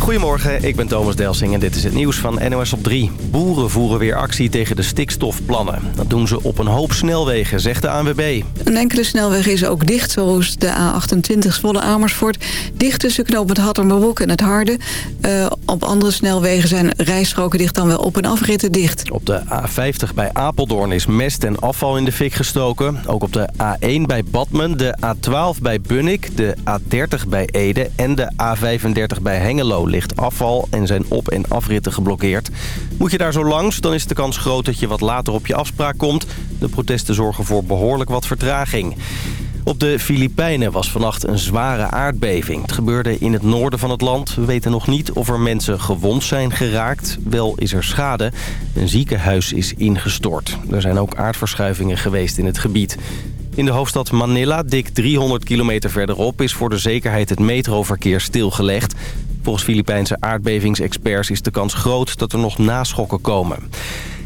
Goedemorgen, ik ben Thomas Delsing en dit is het nieuws van NOS op 3. Boeren voeren weer actie tegen de stikstofplannen. Dat doen ze op een hoop snelwegen, zegt de ANWB. Een enkele snelweg is ook dicht, zoals de A28 Zwolle-Amersfoort. Dicht tussen het Hattermerbroek en het Harde. Uh, op andere snelwegen zijn rijstroken dicht dan wel op- en afritten dicht. Op de A50 bij Apeldoorn is mest en afval in de fik gestoken. Ook op de A1 bij Badmen, de A12 bij Bunnik, de A30 bij Ede en de A35 bij Hengelo ligt afval en zijn op- en afritten geblokkeerd. Moet je daar zo langs, dan is de kans groot dat je wat later op je afspraak komt. De protesten zorgen voor behoorlijk wat vertraging. Op de Filipijnen was vannacht een zware aardbeving. Het gebeurde in het noorden van het land. We weten nog niet of er mensen gewond zijn geraakt. Wel is er schade. Een ziekenhuis is ingestort. Er zijn ook aardverschuivingen geweest in het gebied. In de hoofdstad Manila, dik 300 kilometer verderop... is voor de zekerheid het metroverkeer stilgelegd. Volgens Filipijnse aardbevingsexperts is de kans groot dat er nog naschokken komen.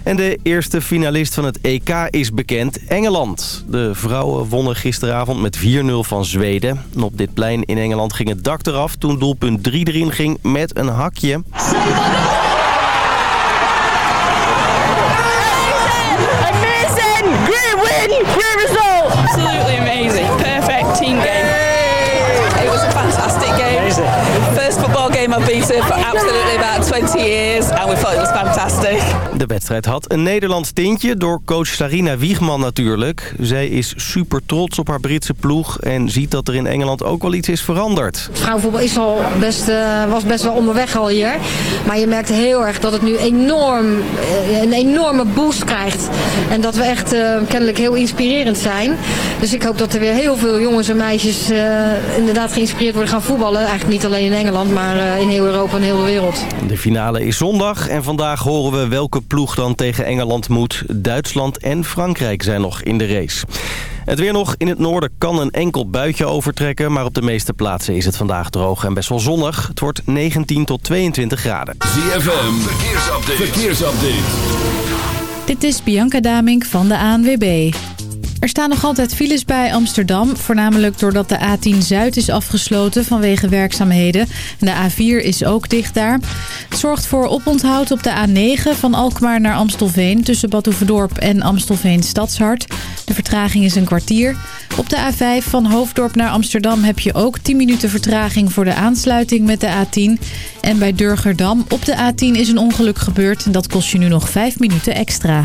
En de eerste finalist van het EK is bekend, Engeland. De vrouwen wonnen gisteravond met 4-0 van Zweden. op dit plein in Engeland ging het dak eraf toen doelpunt 3 erin ging met een hakje. my beta for absolutely about 20 years. De wedstrijd had een Nederlands tintje door coach Sarina Wiegman natuurlijk. Zij is super trots op haar Britse ploeg en ziet dat er in Engeland ook wel iets is veranderd. Vrouwenvoetbal is al best, uh, was best wel onderweg al hier. Maar je merkt heel erg dat het nu enorm, uh, een enorme boost krijgt. En dat we echt uh, kennelijk heel inspirerend zijn. Dus ik hoop dat er weer heel veel jongens en meisjes inderdaad geïnspireerd worden gaan voetballen. Eigenlijk niet alleen in Engeland, maar in heel Europa en heel de wereld. De finale is zondag en vandaag horen we welke ploeg dan tegen Engeland moet. Duitsland en Frankrijk zijn nog in de race. Het weer nog. In het noorden kan een enkel buitje overtrekken... maar op de meeste plaatsen is het vandaag droog en best wel zonnig. Het wordt 19 tot 22 graden. ZFM, verkeersupdate. verkeersupdate. Dit is Bianca Damink van de ANWB. Er staan nog altijd files bij Amsterdam. Voornamelijk doordat de A10 Zuid is afgesloten vanwege werkzaamheden. En de A4 is ook dicht daar. Zorgt voor oponthoud op de A9 van Alkmaar naar Amstelveen... tussen Badhoevedorp en Amstelveen Stadshart. De vertraging is een kwartier. Op de A5 van Hoofddorp naar Amsterdam heb je ook 10 minuten vertraging... voor de aansluiting met de A10. En bij Durgerdam op de A10 is een ongeluk gebeurd... en dat kost je nu nog 5 minuten extra.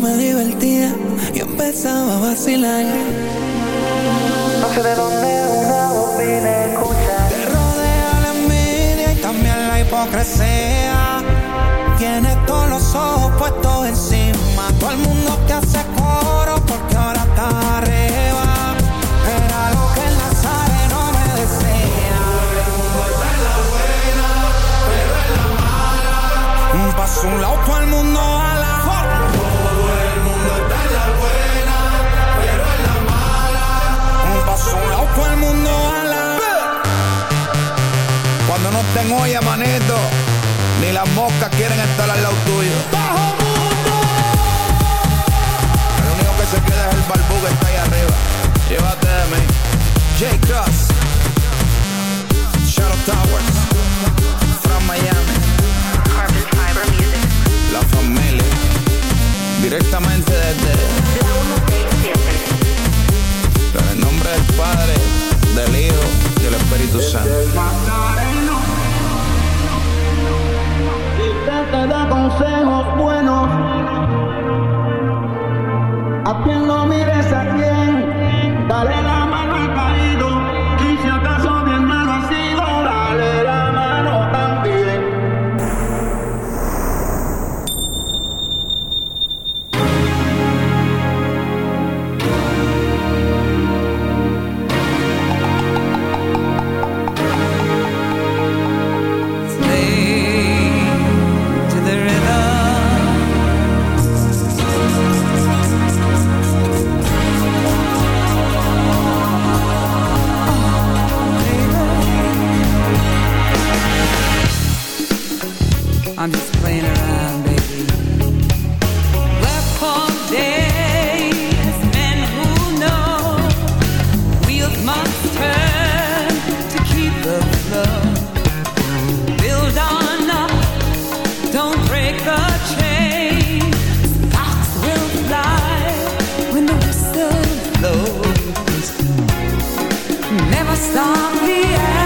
me divertía y empezaba a vacilar. No sé de dónde una voz viene escucha. Te rodea la envidia y también la hipocresía. Tienes todos los ojos puestos encima. Todo el mundo te hace coro porque ahora está arriba. Era lo que el Nazareno me decía. la buena, pero es la mala. Un paso un lado, todo el mundo a la mundo a la Cuando no estén olla, manito, ni las moscas quieren estar al lado tuyo. ¡Bajo mundo! El único que se queda es el barbú que está ahí arriba. Llévate de mí. J. Cross. Shadow Towers. From Miami. Carbon Fiber Music. La familia. Directamente desde. Del Padre, del Hijo y del Espíritu Santo. stop the.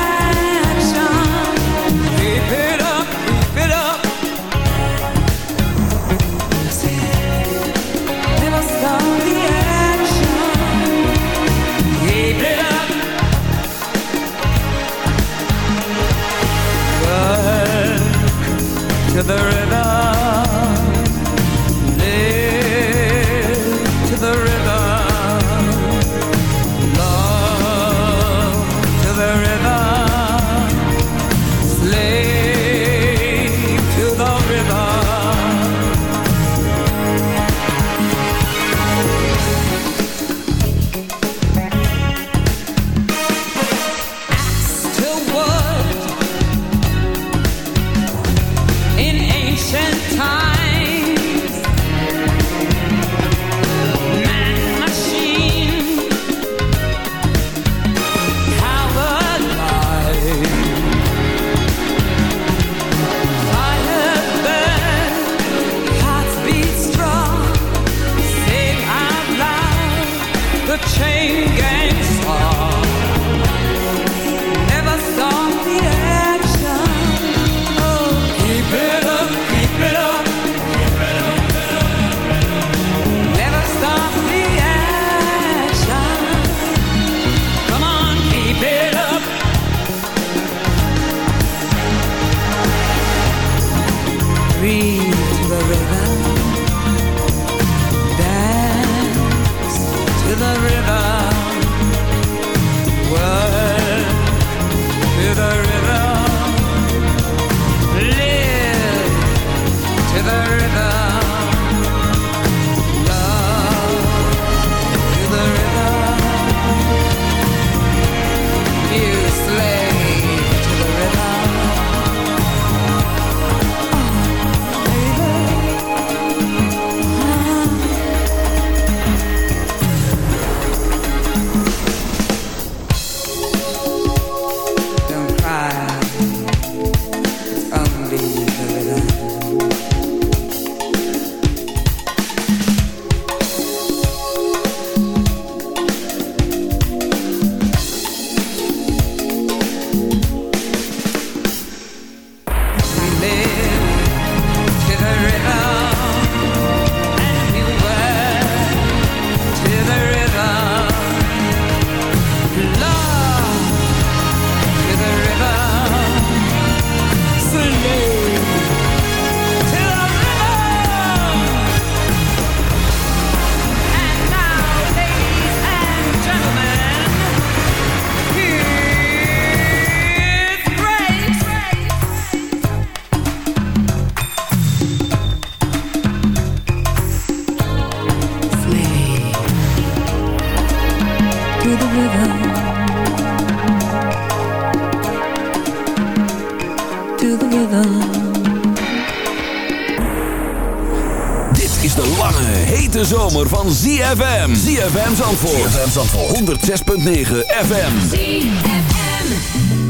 ZFM Zandvoort. ZFM Zandvoort. 106.9 FM. ZFM.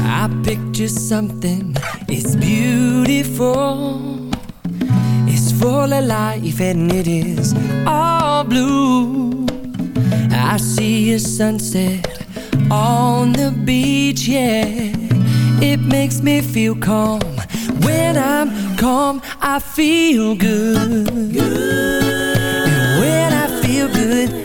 I picture something, it's beautiful. It's full of life and it is all blue. I see a sunset on the beach, yeah. It makes me feel calm. When I'm calm, I feel good. good. And when I feel good,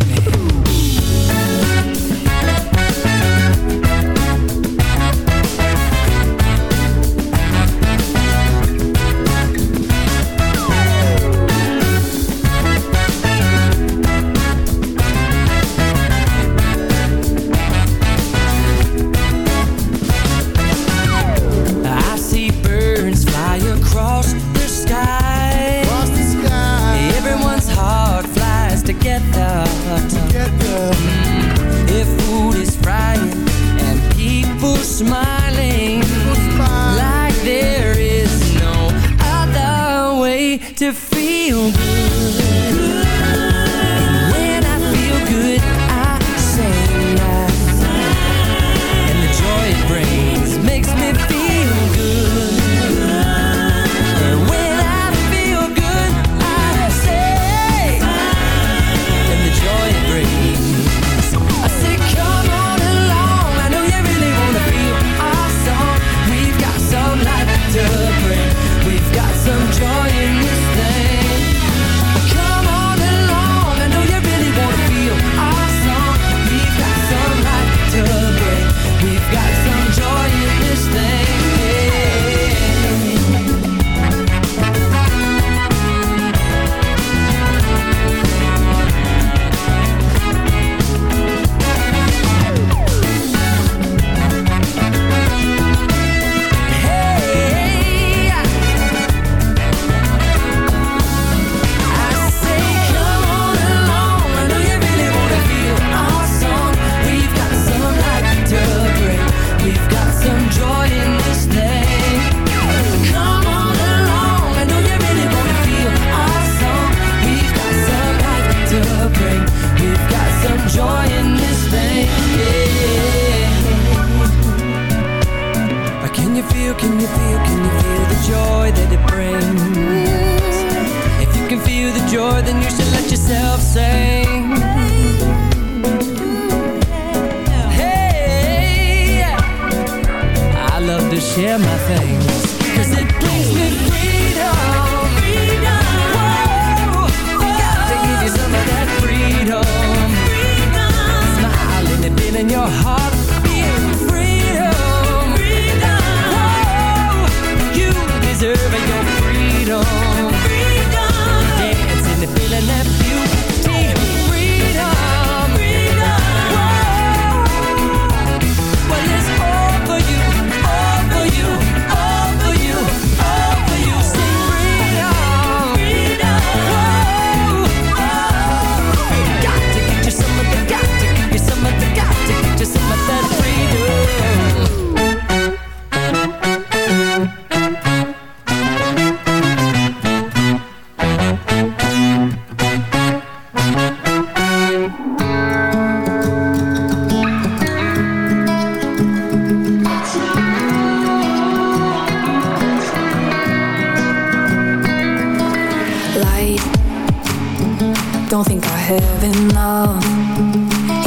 now.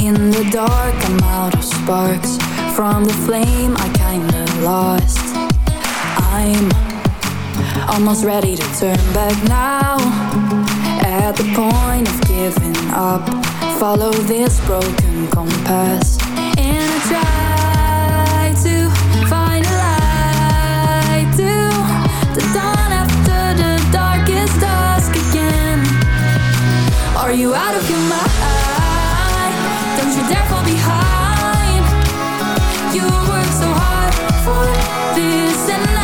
In the dark I'm out of sparks. From the flame I kinda lost. I'm almost ready to turn back now. At the point of giving up Follow this broken compass. And I try to find a light To the dawn after the darkest dusk again. are you out of your mind? this and I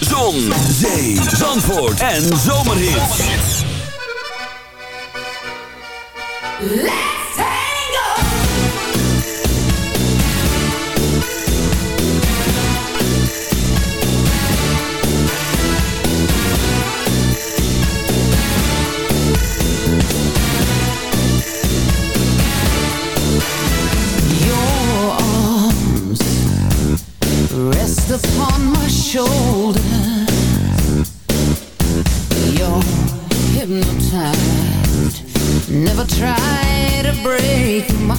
Zon, zee, zandvoort en zomer. upon my shoulder, You're hypnotized. Never try to break my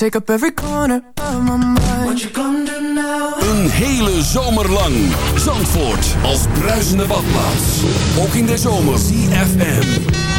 take up every corner of my mind. What you gonna do now? Een hele zomer lang. Zandvoort als bruisende badplaats. Ook in de zomer. CFM.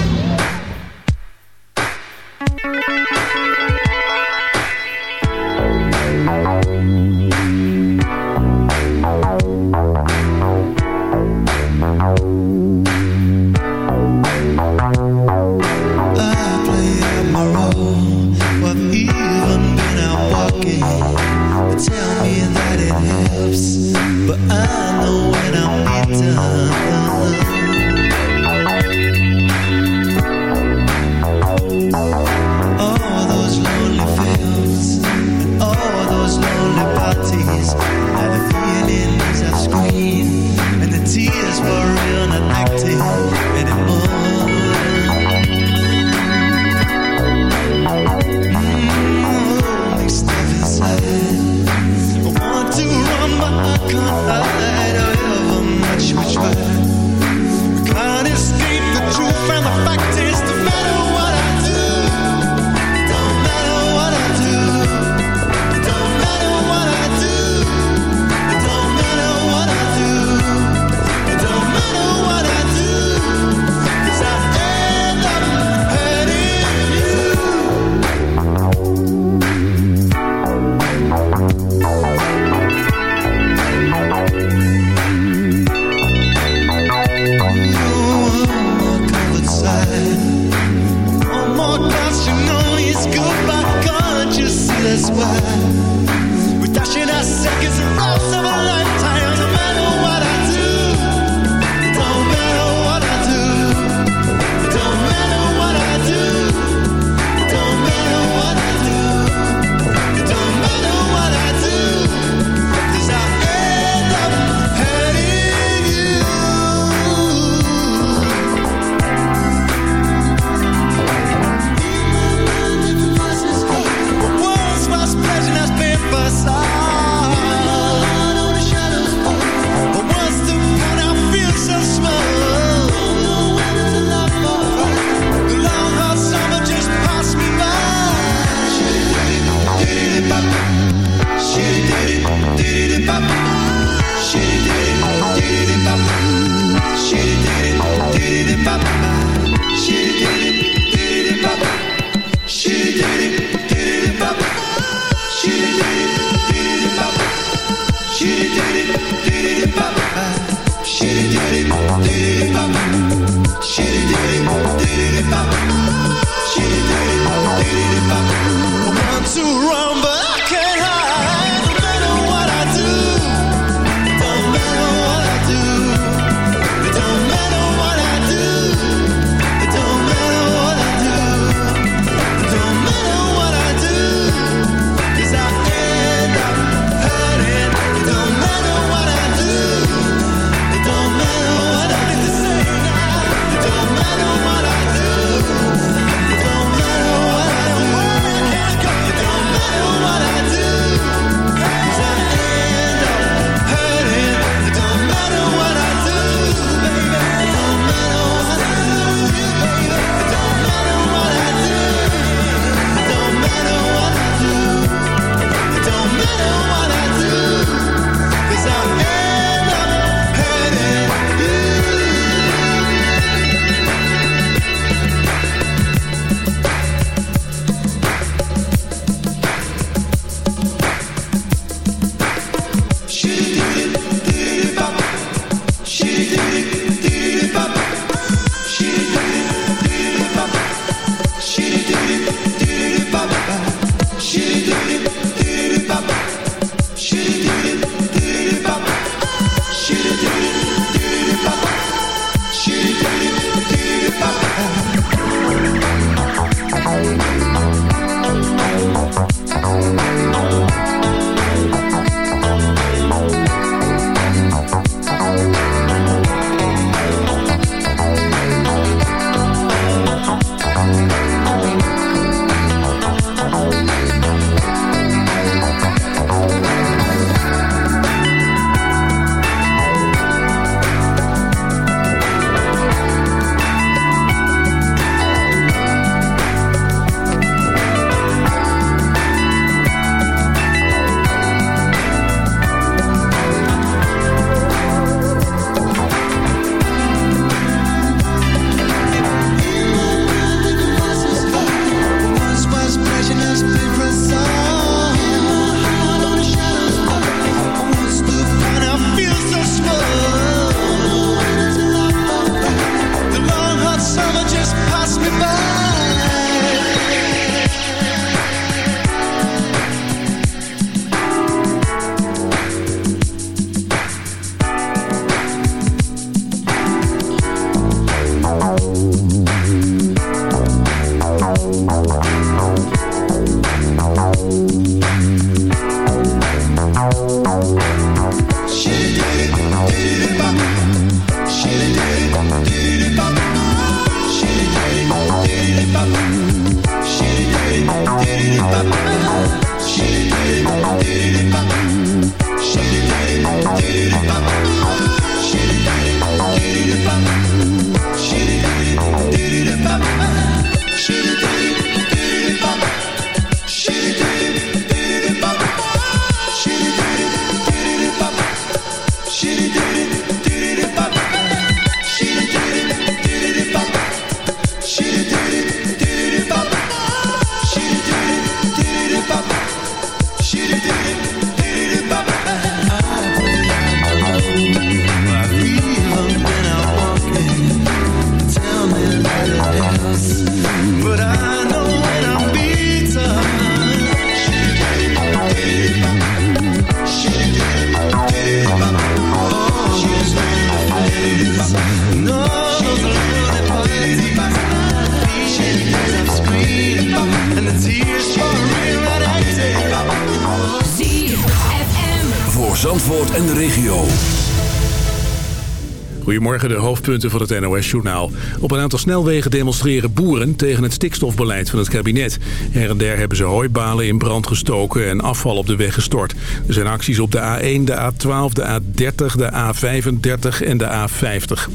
De hoofdpunten van het NOS-journaal. Op een aantal snelwegen demonstreren boeren tegen het stikstofbeleid van het kabinet. Her en der hebben ze hooibalen in brand gestoken en afval op de weg gestort. Er zijn acties op de A1, de A12, de A30, de A35 en de A50.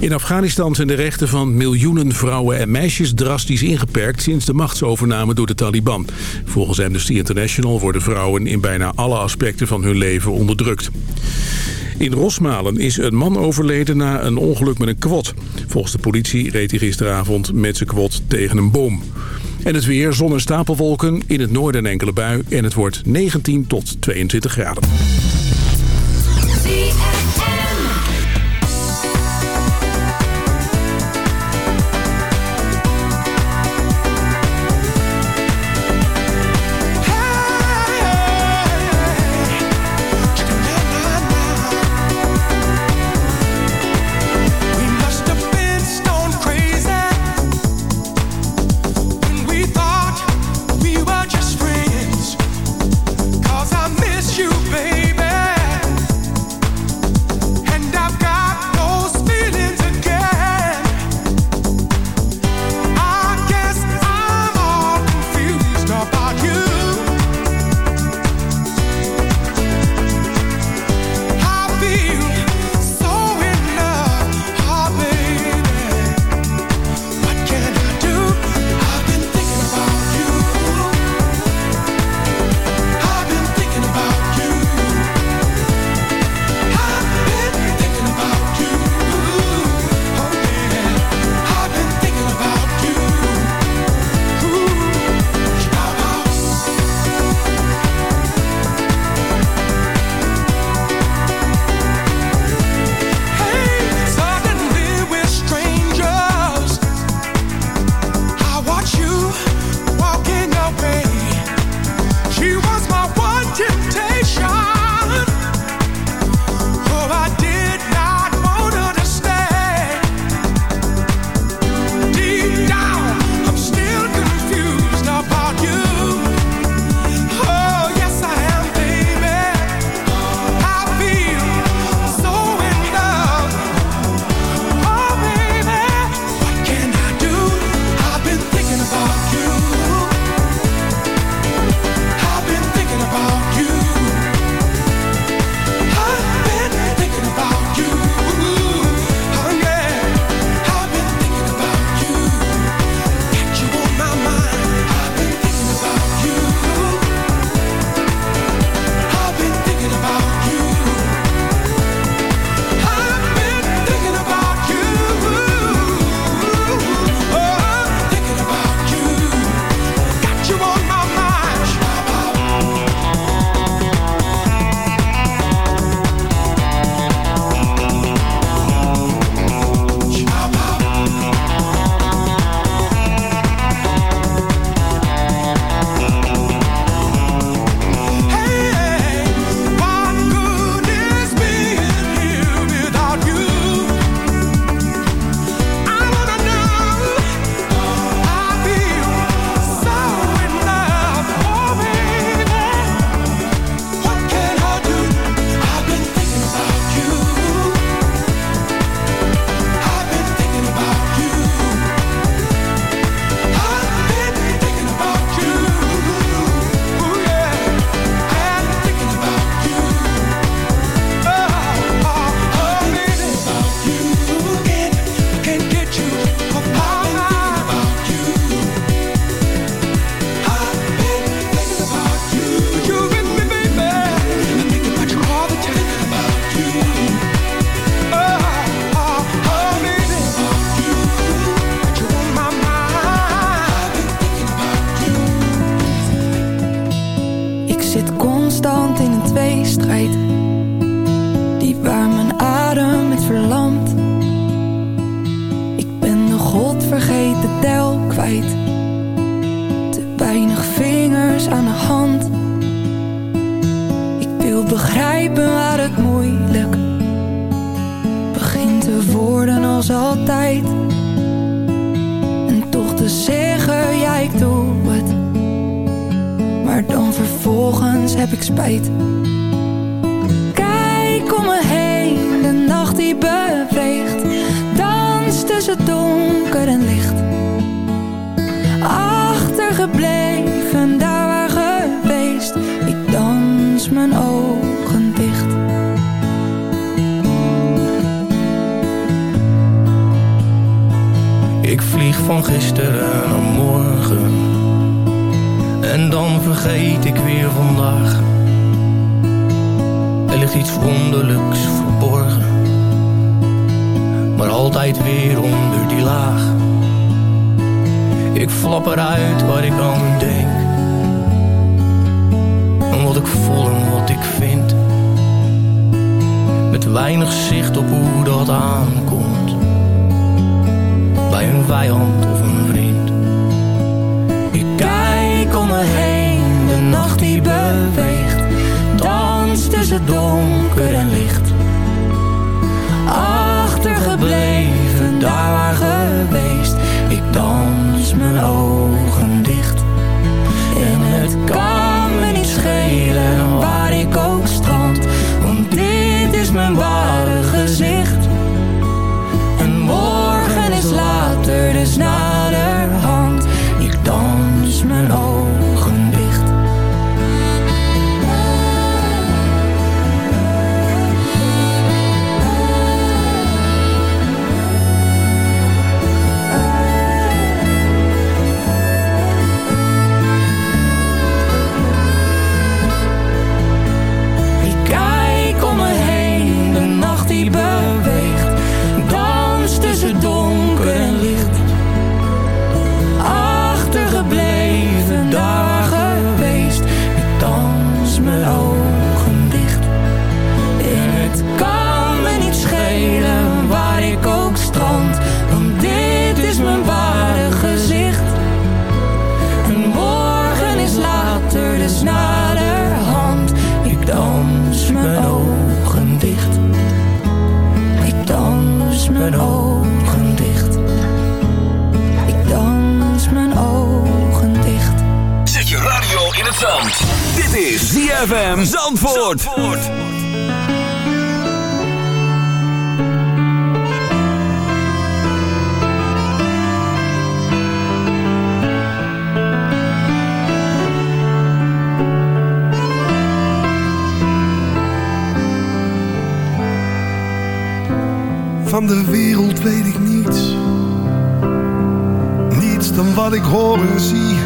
In Afghanistan zijn de rechten van miljoenen vrouwen en meisjes drastisch ingeperkt sinds de machtsovername door de Taliban. Volgens Amnesty International worden vrouwen in bijna alle aspecten van hun leven onderdrukt. In Rosmalen is een man overleden na een ongeluk met een kwad. Volgens de politie reed hij gisteravond met zijn kwad tegen een boom. En het weer, zon en stapelwolken, in het noorden een enkele bui... en het wordt 19 tot 22 graden. Weinig zicht op hoe dat aankomt bij een vijand of een vriend. Ik kijk om me heen, de nacht die beweegt, dans tussen donker en licht. Achtergebleven, daar waar geweest, ik dans mijn ogen ZFM Zandvoort. Van de wereld weet ik niets. Niets dan wat ik hoor en zie.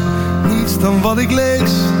Niets dan wat ik lees.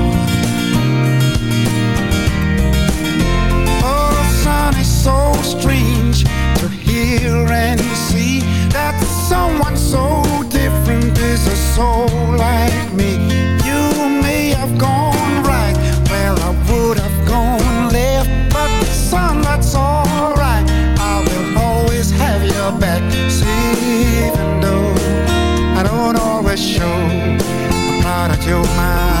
Strange to hear and see that someone so different is a soul like me. You may have gone right where I would have gone left, but son, that's alright. I will always have your back. See, even though I don't always show, I'm proud that you're my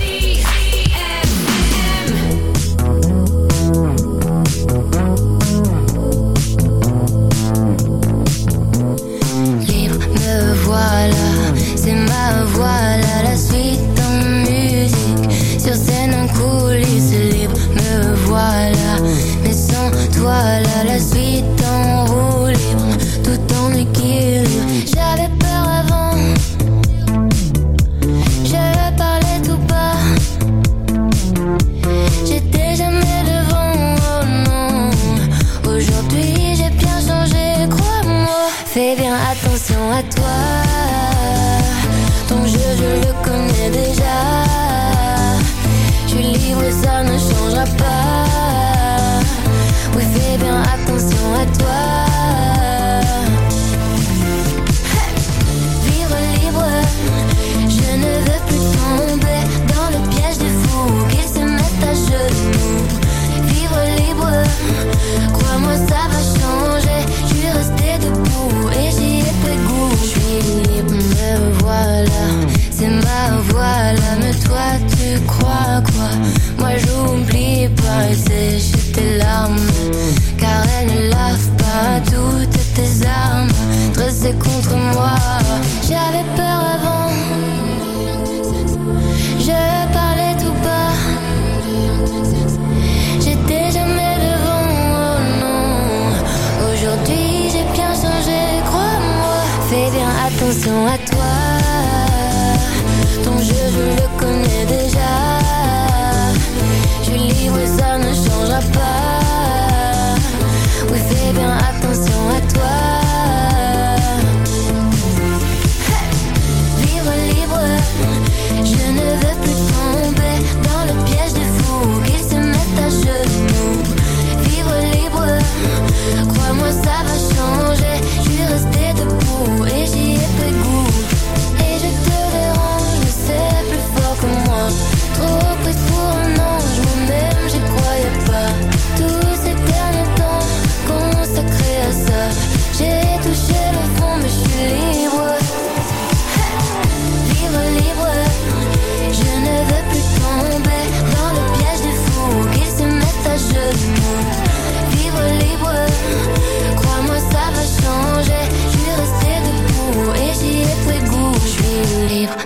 attention à toi.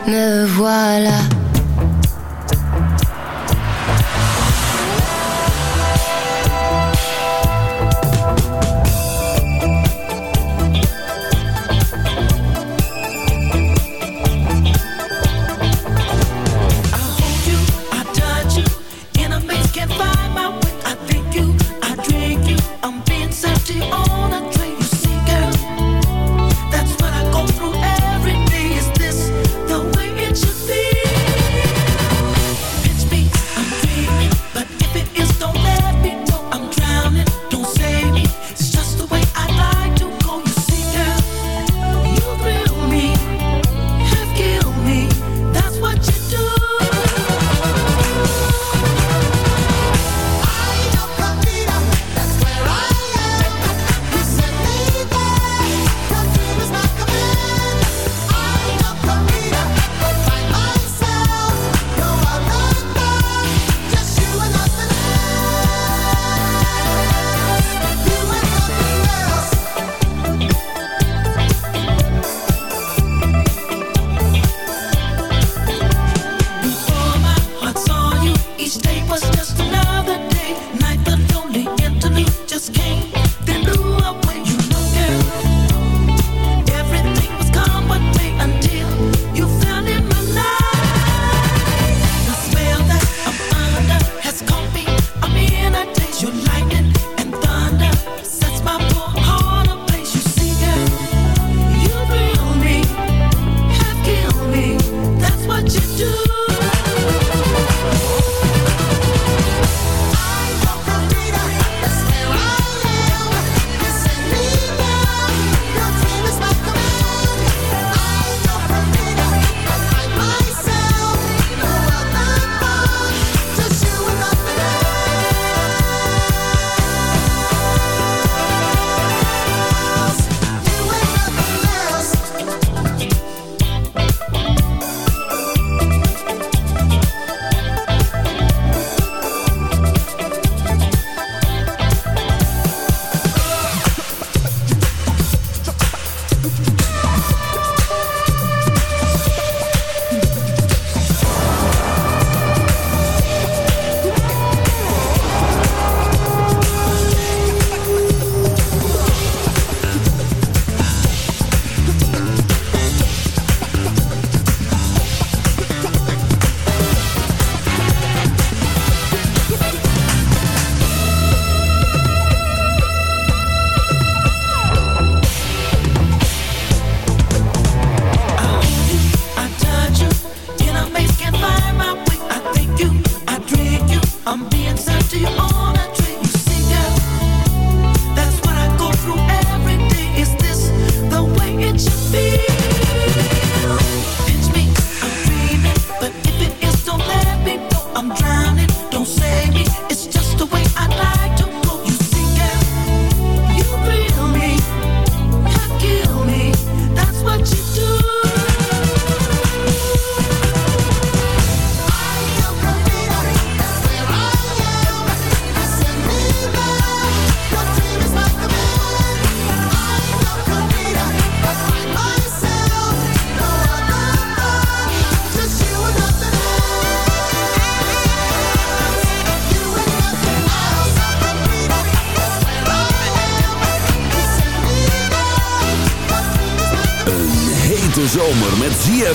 me voilà.